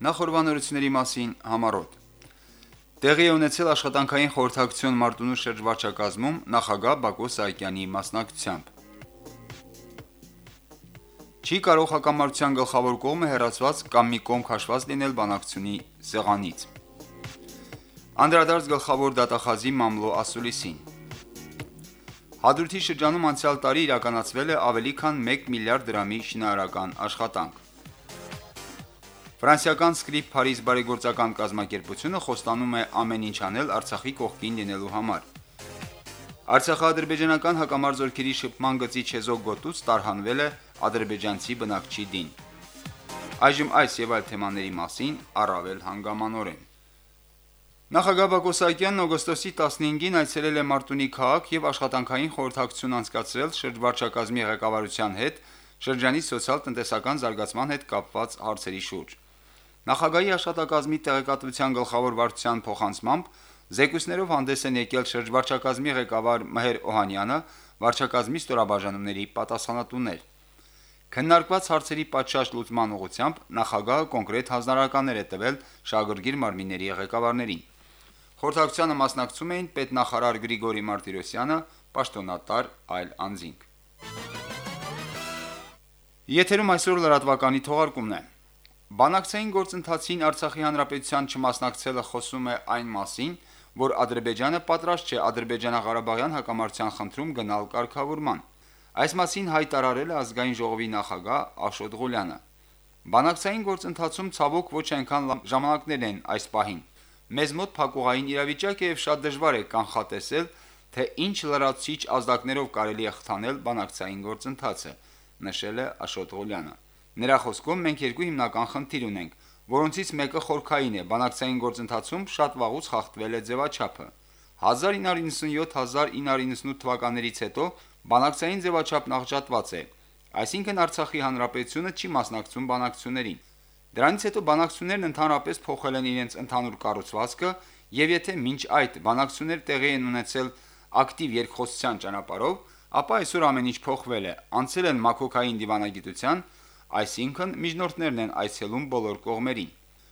Նախորbanությունների մասին համառոտ։ Տեղի ունեցել աշխատանքային խորհրդակցություն Մարտունու շրջվարչակազմում նախագահ Բակո Սահակյանի մասնակցությամբ։ Չի կարող հակամարտության գլխավոր կողմը հեռացված կամ մի կողմ քաշված լինել բանակցությունների սեղանից։ Անդրադարձ Գլխավոր դատախազի մամլո ասուլիսին։ Հադրութի շրջանում անցյալ տարի իրականացվել է ավելի քան 1 միլիարդ դրամի շինարարական աշխատանք։ Ֆրանսիական Scrip Paris բարեգործական կազմակերպությունը խոստանում է ամեն ինչ անել Արցախի կողքին լինելու համար։ Արցախա-ադրբեջանական հակամարտ զորքերի շփման գծի չեզոք գոտուց տարհանվել է ադրբեջանցի բնակչի դին։ Այժմ այս եւ այլ թեմաների մասին առավել հանգամանորեն։ Նախագահ Բակո Սահակյանն օգոստոսի 15-ին այցելել է Մարտունի քաղաք եւ աշխատանքային խորհրդակցություն անցկացրել շրջվարչակազմի ղեկավարության հետ շրջանի սոցիալ-տնտեսական զարգացման հետ կապված հարցերի շուրջ։ Նախագահի աշխատակազմի տեղեկատվության գլխավոր վարչության փոխանցմամբ զեկույցներով հանդես են եկել շրջվարչակազմի ղեկավար Մհեր Օհանյանը, վարչակազմի ստորաբաժանումների պատասխանատուներ։ Քննարկված հարցերի պատշաճ լուծման ուղղությամբ նախագահը կոնկրետ հանձնարարականներ է տվել շահագրգիռ մարմինների ղեկավարներին։ Խորհրդակցությանը մասնակցում էին պետնախարար Գրիգորի Մարտիրոսյանը, պաշտոնատար այլ անձինք։ Եթերում այսօր լրատվականի թողարկումն է։ Բանակցային գործընթացին Արցախի հանրապետության չմասնակցելը խոսում է այն մասին, որ Ադրբեջանը պատրաստ չէ Ադրբեջանա-Ղարաբաղյան հակամարտության խնդրում գնալ կարգավորման։ Այս մասին հայտարարել է ազգային ժողովի նախագահ Աշոտ Ղուլյանը։ Բանակցային գործընթացում ցավոք ոչ այնքան ժամանակներ են այս պահին։ Մեզ մոտ փակուղային իրավիճակ է եւ շատ դժվար է կանխատեսել, թե ինչ լրացուցիչ ազդակներով կարելի է խթանել բանակցային գործընթացը, նշել է Աշոտ Ղուլյանը։ Նրա խոսքով մենք երկու հիմնական խնդիր ունենք, որոնցից մեկը խորքային է, բանակցային գործընթացում շատ վաղուց խախտվել է ձևաչափը։ 1997-1998 թվականներից հետո բանակցային ձևաչափն աղճատված է, այսինքն Արցախի հանրապետությունը չի մասնակցում բանակցություններին։ Դրանից հետո բանակցություններն ընդհանրապես փոխել են իրենց ընդհանուր կառուցվածքը, եւ եթե մինչ այդ բանակցություններ տեղի են ունեցել ակտիվ երկխոսության ճանապարհով, ապա այսօր ամեն ինչ փոխվել է, անցել են մակոկային դիվանագիտության, այսինքն միջնորդներն են այցելում բոլոր կողմերին։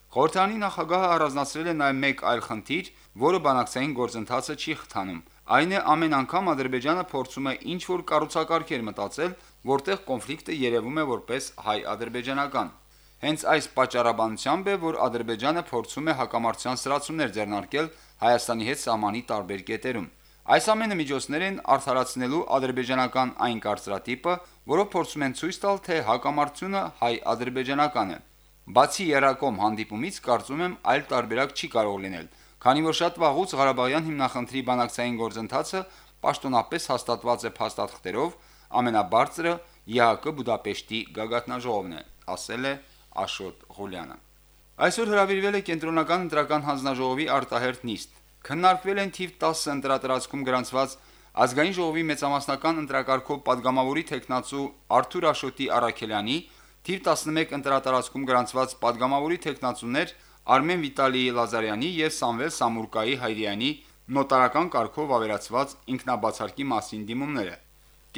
Խորհրդանի նախագահը առանձնացրել է նաև մեկ այլ խնդիր, որը բանակցային գործընթացը չի խթանում։ Այն է ամեն անգամ Ադրբեջանը փորձում է ինչ-որ կառուցակարգեր մտածել, որտեղ կոնֆլիկտը երևում է որպես հայ-ադրբեջանական։ Հենց այս պատճառաբանությամբ է, որ Ադրբեջանը փորձում է հակամարտության սրացումներ ձեռնարկել Հայաստանի հետ սահմանի տարբեր կետերում։ Այս ամենը միջոցներ են արդարացնելու ադրբեջանական այն կարծրատիպը, որով փորձում են ցույց տալ, թե հակամարտությունը հայ-ադրբեջանական է։ Բացի Երակոմ հանդիպումից կարծում եմ այլ տարբերակ չի կարող լինել, քանի որ շատ վաղուց Ղարաբաղյան հիմնախնդրի բանակցային գործընթացը պաշտոնապես հաստատված է փաստաթղթերով, ամենաբարձրը ԵԱԿ Բուդապեշտի գագաթնաժողովն է, ասել է Աշոտ Ղուլյանը։ Այսօր հրավիրվել է կենտրոնական ընտրական հանձնաժողովի արտահերտ նիստ։ Քննարկվել են թիվ 10 ընտրատարածքում գրանցված Ազգային ժողովի մեծամասնական ընտրակարգով падգամավորի տեխնացու Արթուր Աշոտի Արաքելյանի թիվ 11 ընտրատարածքում գրանցված падգամավորի տեխնացուներ Արմեն Վիտալիի Լազարյանի եւ Սամվել Սամուրկայի Հայրյանի նոտարական կարգով ավերածված ինքնաբացարկի մասին դիմումները։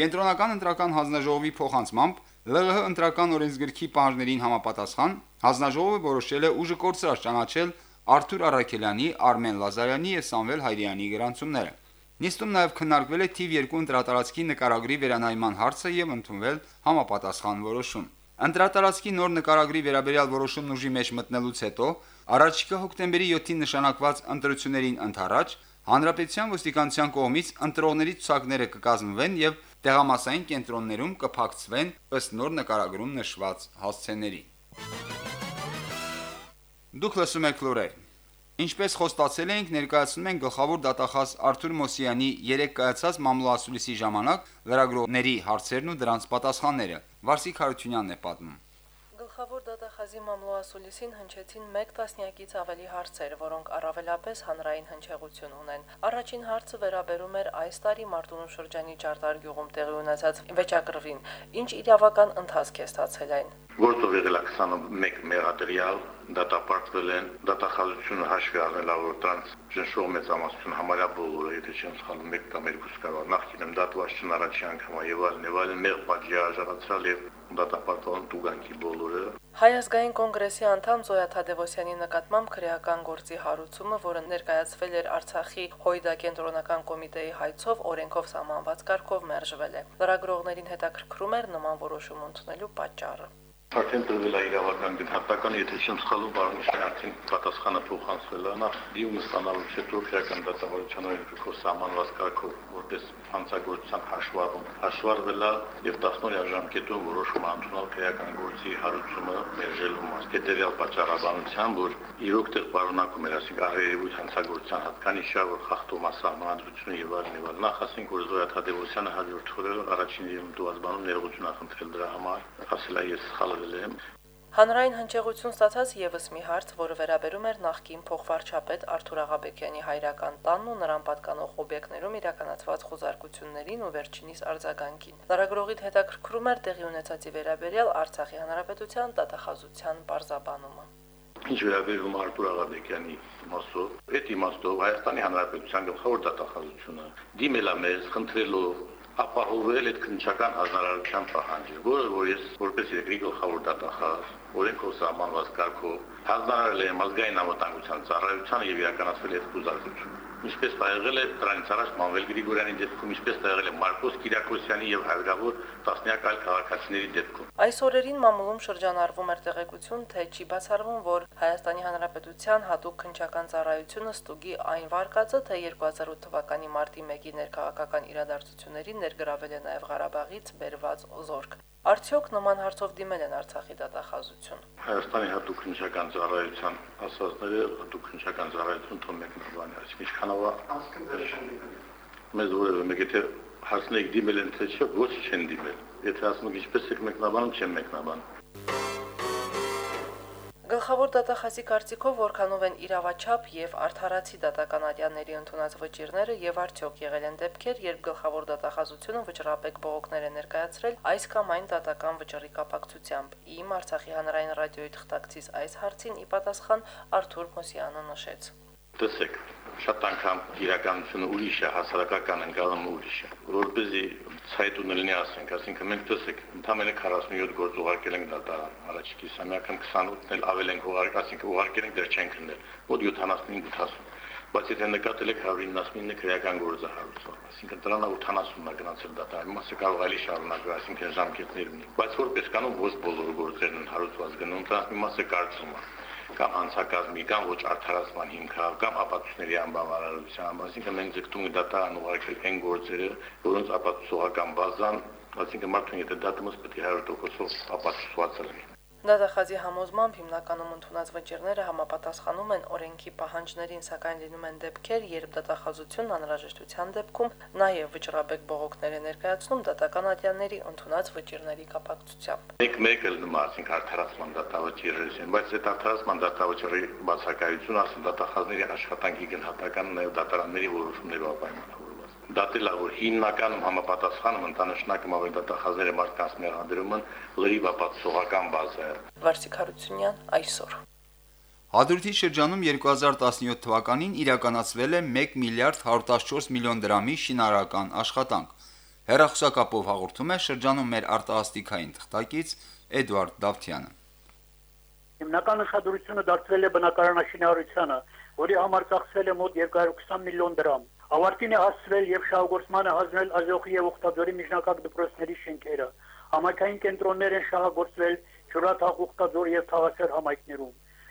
Կենտրոնական ընտրական հանձնաժողովի փոխանցմամբ ԼՂՀ ընտրական օրենսգրքի պահանջներին համապատասխան հանձնաժողովը որոշել է ուժը կորցրած ճանաչել Արթուր Արաքելյանի, Արմեն Լազարյանի եւ Սամվել Հայրյանի գրանցումները։ Նիստում նաև քննարկվել է թիվ 2 ընտրատարածքի նկարագրի վերանայման հարցը եւ ընդունվել համապատասխան որոշում։ Ընտրատարածքի նոր նկարագրի վերաբերյալ որոշումն ուժի մեջ մտնելուց հետո առաջիկա հոկտեմբերի 7-ին նշանակված ընտրություններին ընթരാճ Հանրապետության ոստիկանության կողմից ընտրողների ցուցակները կկազմվեն եւ տեղամասային կենտրոններում կփակցվեն ըստ նոր նկարագրում նշված հասցեների։ Դուք լսում եք լուրեր։ Ինչպես խոստացել էինք, ներկայացնում ենք գլխավոր դատախազ Արթուր Մոսյանի 3 կայացած մամլոասուլիսի ժամանակ լրագրողների հարցերն ու դրանց պատասխանները։ Վարսիկ Հարությունյանն է պատմում։ Գլխավոր դատախազի մամլոասուլիսին հնչեցին 1 տասնյակից ավելի հարցեր, որոնք առավելապես հանրային հնչեղություն ունեն։ Առաջին հարցը վերաբերում էր այս տարի Մարտունու շրջանի Ճարտար գյուղում տեղի ունեցած վեճակրվին։ Ինչ իրավական ընթացք է ստացել այն։ Գործով եղել է 21 մեղադրյալ, դատապարտվել են, դատախազությունը հաշվի առնելով որ տրանս ճնշող մեծամասնություն համարյա բոլորը, եթե չեմ սխալվում, մեկ կամ երկու կարող նախկինում դատված չն առաջի անգամ եւ այլն եւ այլն մեղ պատժի արժանացրալ եւ դատապարտման տուգանքի բոլորը Հայազգային կոնգրեսի անդամ Զոյա Թադևոսյանի նկատմամբ քրեական գործի հարուցումը, որը ներկայացվել էր Արցախի Հույդա կենտրոնական կոմիտեի հայցով օրենքով սահմանված կարգով մերժվել է։ Լրագրողներին հետաքրքրում էր նման որոշում ընդունելու պատճառը։ Արդեն տրվել է իրավական գնահատական, եթե չեմ սխալվում, բարոյական արդեն պատասխանը փոխանցվել է նախ դիումը ստանալուց հետո քրեական դատավարության օրենքով սահմանված կարգով որպես հանցագործության հաշվառում հաշվառվել է եւ 10-օրյա ժամկետում որոշում ընդունել քրեական գործի հարուցումը մերժելու մաս։ Հետևյալ պատճառաբանությամբ, որ իրոք տեղ պարունակում էր ասիկ արերևույթ հանցագործության հատկանիշը, որ խախտում է սահմանադրությունը եւ այլն եւ այլն։ Նախ ասենք, որ Զոյա Թադևոսյանը հաջորդ օրը առաջին եւ դուազբանում ներողություն ախնդրել դրա համար, ասել է ես սխալ կատարվել է։ Հանրային հնչեղություն ստացած եւս մի հարց, որը վերաբերում էր նախկին փոխվարչապետ Արթուր Աղաբեկյանի հայրական տանն ու նրան պատկանող օբյեկտներում իրականացված խոզարկություններին ու վերջինիս արձագանքին։ Լարագրողիդ հետաքրքրում էր տեղի ունեցածի վերաբերյալ Արցախի հանրապետության տվյալախազության բարձաբանումը։ Ինչ վերաբերում Արթուր Աղաբեկյանի մասով, այդ իմաստով Հայաստանի Հանրապետության գլխավոր դատախազությունը դիմել է մեզ խնդրելով ապահովել այդ քննչական հանրարարության պահանջը, որը որ ես որպես երկրի գլխավոր դատախազ օրենքով սահմանված կարգով հանձնարարել եմ ազգային անվտանգության ծառայությանը եւ իրականացվել այդ գուզարկությունը ինչպես եղել է դրանից առաջ Մանվել Գրիգորյանի դեպքում, ինչպես եղել է Մարկոս Կիրակոսյանի եւ հարյուրավոր տասնյակ այլ քաղաքացիների դեպքում։ Այս օրերին մամուլում շրջանառվում էր տեղեկություն, թե չի բացառվում, որ Հայաստանի Հանրապետության հատուկ քնչական ծառայությունը ստուգի այն վարկածը, թե 2008 թվականի մարտի 1-ի ներքաղաքական իրադարձություններին ներգրավել է նաև Ղարաբաղից բերված զորք։ Արդյոք նման հարցով դիմել են Արցախի դատախազություն։ Հայաստանի հատուկ քննչական ծառայության ասածները հատուկ քննչական ծառայություն թող մեկնաբանի, այսինքն ինչքանով մեզ որևէ մեկ եթե հարցնեք դիմել են թե չէ, ոչ չեն դիմել։ Եթե ասում եք ինչպես եք մեկնաբանում, չեն մեկնաբանում։ Գլխավոր դատախազի կարծիքով որքանով են իրավաչափ եւ արդարացի դատական ատյանների ընդունած վճիրները եւ արդյոք եղել են դեպքեր, երբ գլխավոր դատախազությունը վճռապեկ բողոքներ է ներկայացրել այս կամ այն դատական վճռի կապակցությամբ։ Իմ Արցախի հանրային ռադիոյի թղթակցից այս հարցին ի պատասխան Արթուր Մոսյանը նշեց. Տեսեք, շատ անգամ իրականությունը ուրիշ է, հասարակական ընկալումը ուրիշ է։ Որպեսզի ցայտուն լինի ասենք, ասինքն մենք տեսեք, ընդամենը 47 գործ ուղարկել ենք դատարան, առաջի կիսամյակում 28-ն էլ ավել ենք ուղարկել, ասինքն ուղարկել ենք դեռ չեն քննել։ Մոտ 75-80 բայց եթե նկատել եք 199 քրեական գործը հարուցող, այսինքն դրան 80-ն է գնացել դատարան, մասը կարող էլի շարունակել, այսինքն ժամկետներ ունի, բայց որպես կանոն ոչ բոլոր գործերն են հարուցված գնում, դրանց մի մասը կարծում է կամ անցակազմի կամ ոչ արդարացման հիմքով կամ ապացույցների անբավարարությամբ, այսինքն մենք ձգտում ենք դատարան ուղարկել այն գործերը, որոնց ապացուցողական բազան, այսինքն մարդուն եթե դատումս պետք է 100%-ով ապացուցված լինի։ Դատախազի համոզմամբ հիմնականում ընդունած վճիրները համապատասխանում են օրենքի պահանջներին, սակայն լինում են դեպքեր, երբ դատախազությունն անհրաժեշտության դեպքում նաև վճռաբեկ բողոքներ է ներկայացնում դատական ատյանների ընդունած վճիրների կապակցությամբ։ Մեկ-մեկ էլ նման, ասենք արդարացման դատավճիրերս են, բայց այդ արդարացման դատավճռի բացակայությունը ասում դատախազների աշխատանքի գնահատական նաև դատարանների որոշումներով պայմանավորված դատելա որ հիմնականում համապատասխանում ընտանշնակում ավելի դատախազները մարդկանց մեղադրումն լրիվ ապացուցողական բազա է։ Վարսիկ Հարությունյան այսօր Հադրութի շրջանում 2017 թվականին իրականացվել է 1 միլիարդ 114 միլիոն դրամի շինարարական աշխատանք։ Հերախոսակապով հաղորդում է շրջանում մեր արտահասթիկային թղթակից Էդվարդ Դավթյանը։ Հիմնական ուշադրությունը դարձվել է բնակարանաշինարարությանը, որի համար ծախսվել է մոտ 220 միլիոն դրամ։ Ավարտին է հասցվել եւ շահագործմանը հանձնել Ազոխի եւ Ուխտաձորի միջնակարգ դպրոցների շենքերը։ Համայնքային կենտրոններ են շահագործվել Ջուրաթաղ, Ուխտաձոր եւ Թավասեր համայնքներում։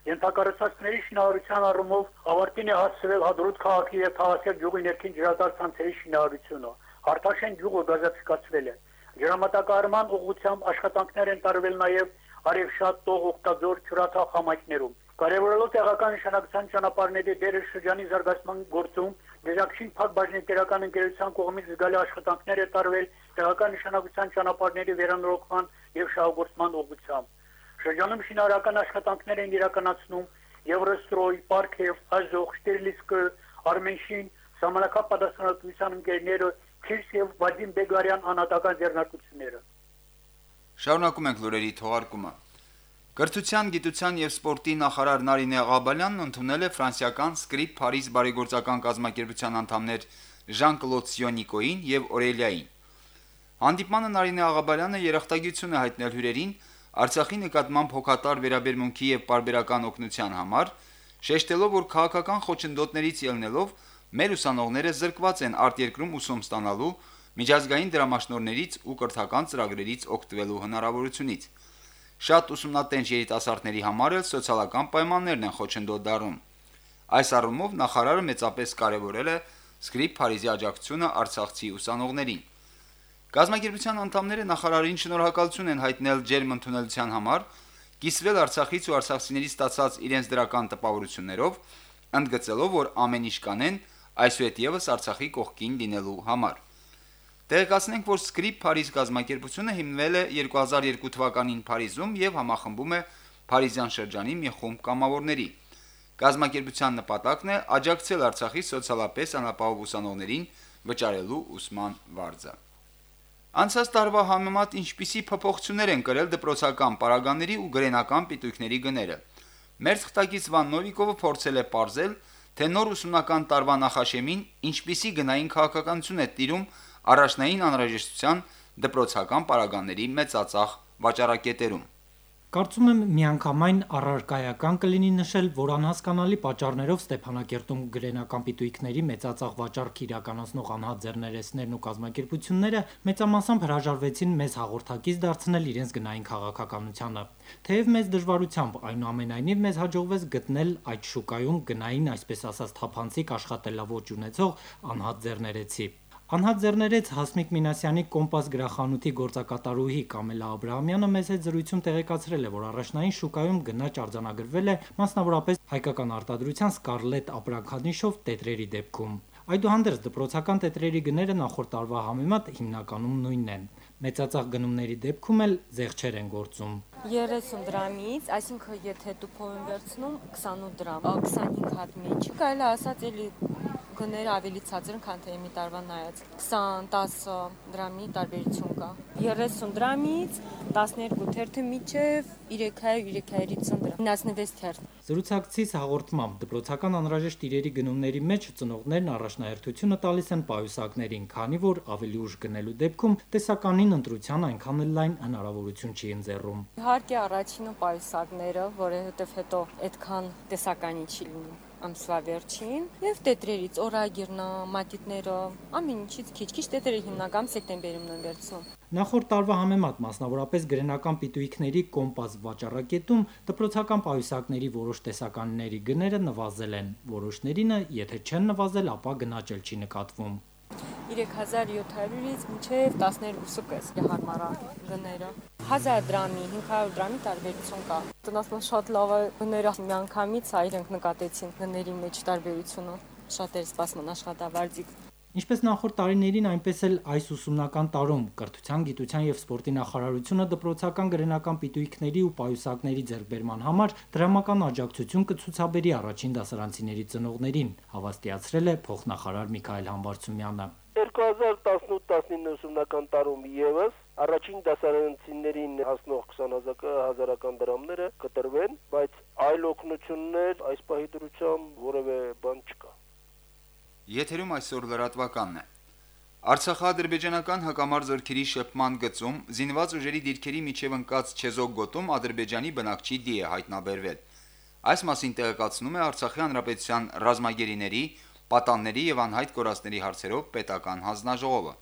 Ենթակառուցվածքների շինարարության առումով ավարտին է հասցվել Հադրուտ քաղաքի եւ Թավասեր գյուղի ներքին ջրատար ցանցերի շինարարությունը։ Հարթաշեն գյուղը գազացկացվել է։ Ջրամատակարարման ուղղությամբ աշխատանքներ են տարվել նաեւ Արևշատ, Տող, Ուխտաձոր, Ջուրաթաղ համայնքներում։ Կարևորելով տեղական նշանակության ճանապարհների դերը շրջանի զարգացման գործում Դեզակշին փակ բաժնետերական ընկերության կողմից զգալի աշխատանքներ է տարվել տեղական նշանակության ճանապարհների վերանորոգման եւ շահագործման ուղղությամբ։ Շրջանում շինարարական աշխատանքներ են իրականացնում Եվրոստրոյ, Պարքև, Ազոխ, Շտերլիսկը, Արմենշին, Սամանակապ պատասխանատվության ընկերները, Քիրս եւ Վադիմ Բեգարյան անհատական ձեռնարկությունները։ Շարունակում ենք լուրերի թողարկումը։ Կրթության, գիտության եւ սպորտի նախարար Նարինե Աղաբալյանն ընդունել է ֆրանսիական Scrip Paris բարեգործական կազմակերպության անդամներ Ժան-Կլոդ Սիոնիկոին եւ Օրելիային։ Հանդիպմանը Նարինե Աղաբալյանը երախտագիտություն է հայտնել հյուրերին, Արցախի նկատմամբ հոգատար վերաբերմունքի եւ պարբերական օգնության համար, շեշտելով, որ քաղաքական խոչընդոտներից ելնելով մեր ուսանողները զրկված են արտերկրում ուսում ստանալու, միջազգային դրամաշնորներից ու կրթական ծրագրերից օգտվելու հնարավորությունից։ Շատ ուսումնատենչ երիտասարդների համար էլ սոցիալական պայմաններն են խոչընդոտ դառնում։ Այս առումով նախարարը մեծապես կարևորել է Սկրիպ Փարիզի աջակցությունը Արցախցի ուսանողներին։ Գազམ་ակերպության անդամները նախարարին շնորհակալություն են հայտնել ջերմ ընդունելության համար, կիսվել Արցախից ու արցախցիներից ստացած իրենց դրական տպավորություններով, ընդգծելով, որ ամեն ինչ կանեն այսուհետ եւս Արցախի կողքին լինելու համար։ Տեղեկացնենք, որ Script Paris գազམ་ակերպությունը հիմնվել է 2002 թվականին Փարիզում եւ համախմբում է Փարիզյան շրջանի մի խումբ կամավորների։ Գազམ་ակերպության նպատակն է աջակցել Արցախի սոցիալապես անապահով ուսանողներին վճարելու ուսման վարձը։ Անցած տարվա համեմատ ինչպիսի փոփոխություններ են կրել դպրոցական պարագաների ու գրենական պիտույքների գները։ Մեր թղթակից Վան Նովիկովը փորձել է ողջել, թե նոր ուսումնական տարվա նախաշեմին ինչպիսի գնային քաղաքականություն է տիրում առաջնային անհրաժեշտության դպրոցական պարագաների մեծածախ վաճառակետերում։ Կարծում եմ միանգամայն առարկայական կլինի նշել, որ անհասկանալի պատճառներով Ստեփանակերտում գրենական պիտույքների մեծածախ վաճառք իրականացնող անհատ ձեռներեցներն ու կազմակերպությունները մեծամասամբ հրաժարվեցին մեզ հաղորդակից դարձնել իրենց գնային քաղաքականությանը։ Թեև մեծ դժվարությամբ այնուամենայնիվ մեզ հաջողվեց գտնել այդ շուկայում գնային, այսպես ասած, թափանցիկ աշխատելավոճ ունեցող անհատ ձեռներեցի։ Անհատ ձեռներեց Հասմիկ Մինասյանի Կոմպաս գրախանութի գործակատարուհի Կամելա Աբ รา համյանը մեզ հետ զրույցում տեղեկացրել է, որ առաջնային շուկայում գնաճ արձանագրվել է մասնավորապես հայկական արտադրության Scarlett ապրանքանիշով տետրերի դեպքում։ Այդուհանդերձ դպրոցական տետրերի գները նախորդ տարվա համեմատ հիմնականում նույնն են։ Մեծածախ գնումների դեպքում էլ զեղչեր են գործում։ 30 դրամից, այսինքն եթե տուփով են վերցնում 28 դրամ, 25 հատ մեջ։ Կարելի ասած էլի գները ավելի ցածր են, քան թե մի տարվա նայած։ 20-10 դրամի տարբերություն կա։ 30 դրամից 12 թերթը միջև 300-350 դրամ։ 96 թերթ։ Զրուցակցից հաղորդմամբ. Դպրոցական անհրաժեշտ իրերի գնումների մեջ ծնողներն առաջնահերթությունը տալիս են պայուսակներին, քանի որ ավելի ուշ գնելու դեպքում տեսականին ընտրության այնքան էլ լայն հնարավորություն չի ընձեռում։ Իհարկե առաջինը պայուսակները, որովհետև հետո այդքան տեսականի չի լինում ամսվա վերջին եւ տետրերից օրագիրնը, մատիտները, ամեն ինչից քիչ-քիչ տետրերը հիմնական սեպտեմբերին են վերցնում։ Նախորդ տարվա համեմատ մասնավորապես գրենական պիտույքների կոմպաս վաճառակետում դպրոցական պայուսակների որոշ տեսականների գները նվազել են։ Որոշներինը, եթե չեն նվազել, ապա գնաճել չի նկատվում։ 3700-ից մինչև 12.5 հարմարա գները։ 1000 դրամի, 500 դրամի տարբերություն կա։ Տնասման շատ լավ է գները միանգամից այրենք նկատեցին գների մեջ տարբերությունը։ Շատ էր սպասման աշխատավարձիկ։ Ինչպես նախորդ տարիներին, այնպես էլ այս ուսումնական տարում կրթության, գիտության եւ սպորտի նախարարությունը դպրոցական գրենական պիտույքների ու պայուսակների ձեռքբերման համար դրամական աջակցություն կցուցաբերի առաջին դասարանցիների ծնողներին, հավաստիացրել է փոխնախարար Միքայել Համբարձումյանը։ 2018-19 ուսումնական տարում եւս առաջին դասարանցիներին հասնող 20 հազարական դրամները կտրվեն, բայց այլ օգնություններ այս պահի դրությամբ որևէ բան չկա։ Եթերում այսօր լրատվականն է։ Արցախա-ադրբեջանական հակամարտ զորքերի շփման գծում զինված ուժերի դիրքերի միջև ընկած չեզոք գոտում ադրբեջանի բնակչի դի է հայտնաբերվել։ Այս մասին տեղեկացնում է Արցախի հանրապետության ռազմագերիների, պատանների եւ անհայտ կորածների հարցերով պետական հանձնաժողովը։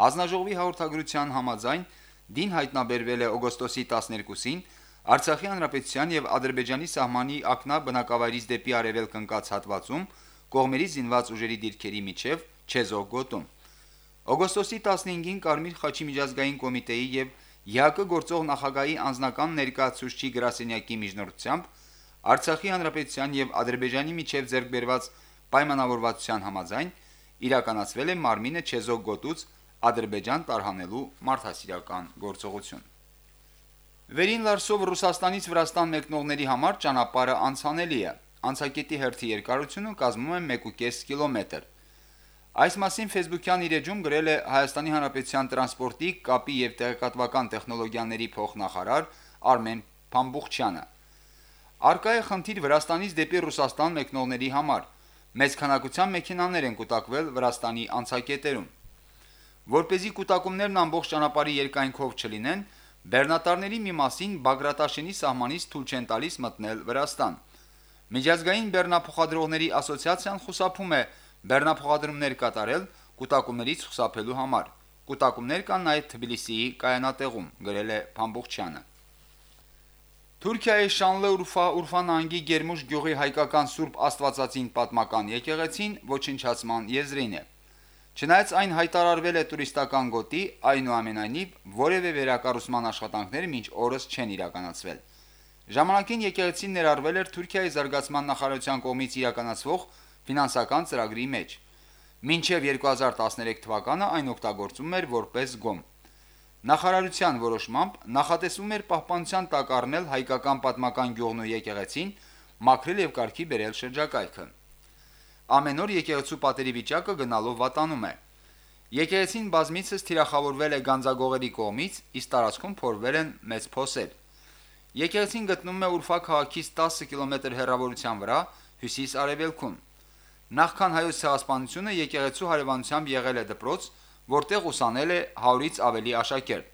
Հանձնաժողովի հաղորդագրության համաձայն դին հայտնաբերվել է օգոստոսի 12-ին Արցախի հանրապետության եւ Ադրբեջանի սահմանի ակնա բնակավայրից դեպի արևելք ընկած հատվածում կողմերի զինված ուժերի դիրքերի միջև Չեզոկ գոտում։ Օգոստոսի 15-ին Կարմիր խաչի միջազգային կոմիտեի եւ ՀԱԿ գործող նախագահի անձնական ներկայացուցչի գրասենյակի միջնորդությամբ Արցախի հանրապետության եւ Ադրբեջանի միջև ձեռքբերված պայմանավորվածության համաձայն իրականացվել է Մարմինը Չեզոկ գոտուց Ադրբեջան տարհանելու մարդասիրական գործողություն։ Վերին Լարսով Ռուսաստանից Վրաստան մեկնողների համար ճանապարհը անցանելի է անցակետի հերթի երկարությունը կազմում է 1.5 կիլոմետր։ Այս մասին Facebook-յան իր էջում գրել է Հայաստանի Հանրապետության տրանսպորտի, կապի եւ տեղեկատվական տեխնոլոգիաների փոխնախարար Արմեն Փամբուխչյանը։ Արկա է խնդիր Վրաստանից դեպի Ռուսաստան մեկնողների համար։ Մեծ քանակության մեքենաներ են կուտակվել Վրաստանի անցակետերում։ Որ เป զի կուտակումներն ամբողջ ճանապարհի երկայնքով չլինեն, Բեռնատարների մի մասին Բագրատաշենի սահմանից թույլ չեն տալիս մտնել Վրաստան։ Միջազգային Բեռնափոխադրողների ասոցիացիան խուսափում է բեռնափոխադրումներ կատարել կൂട്ടակումներից խուսափելու համար։ Կൂട്ടակումներ կան նաև Թբիլիսիի կայանատեղում, գրել է Փամբողչյանը։ Թուրքիայի Շանլե Ուրֆա Ուրֆան անգի Գերմուշ գյուղի հայկական Սուրբ Աստվածածին պատմական եկեղեցին ոչնչացման եզրին է։ Չնայած այն հայտարարվել է տուրիստական գոտի, այնուամենայնիվ որևէ վերակառուցման աշխատանքներ մինչ օրս չեն իրականացվել։ Ժամանակին եկեղեցին ներառվել էր Թուրքիայի զարգացման նախարարության կողմից իրականացվող ֆինանսական ծրագրի մեջ։ Մինչև 2013 թվականը այն օգտագործվում էր որպես գոմ։ Նախարարության որոշմամբ նախատեսվում էր պահպանության տակ առնել հայկական պատմական գյուղն ու եկեղեցին, մաքրել եւ կարգի բերել շրջակայքը։ Ամեն օր եկեղեցու պատերի վիճակը գնալով վատանում է։ Եկեղեցին բազմիցս թիրախավորվել է գանձագողերի կողմից, իսկ տարածքում փորվել են մեծ փոսեր։ Եկեղեցին գտնվում է Ուրֆա քաղաքից 10 կիլոմետր հեռավորության վրա, հյուսիս-արևելքում։ Նախքան հայոց ցեղասպանությունը եկեղեցու հարևանությամբ եղել է դպրոց, որտեղ ուսանել է 100-ից ավելի աշակերտ։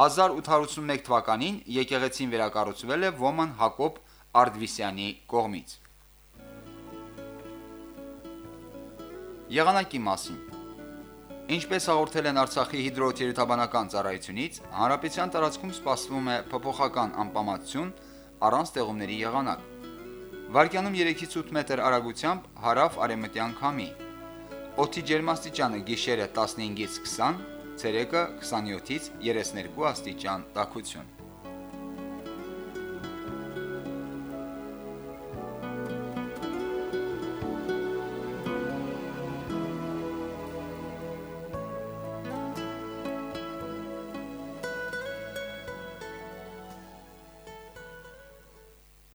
1881 թվականին եկեղեցին վերակառուցվել է Ոման Հակոբ Արդվիսյանի կողմից։ Եղանակի մասին Ինչպես հաղորդել են Արցախի հիդրոթերապանական ծառայությունից, հանրապետության տարածքում սպասվում է փոփոխական անպամատություն առանց ձեղումների եղանակ։ Վարկյանում 3-ից 8 մետր արագությամբ հարավ արևմտյան քամի։ Օդի ջերմաստիճանը գիշերը 15-ից 20, ցերեկը 27-ից 32 աստիճան տաքություն։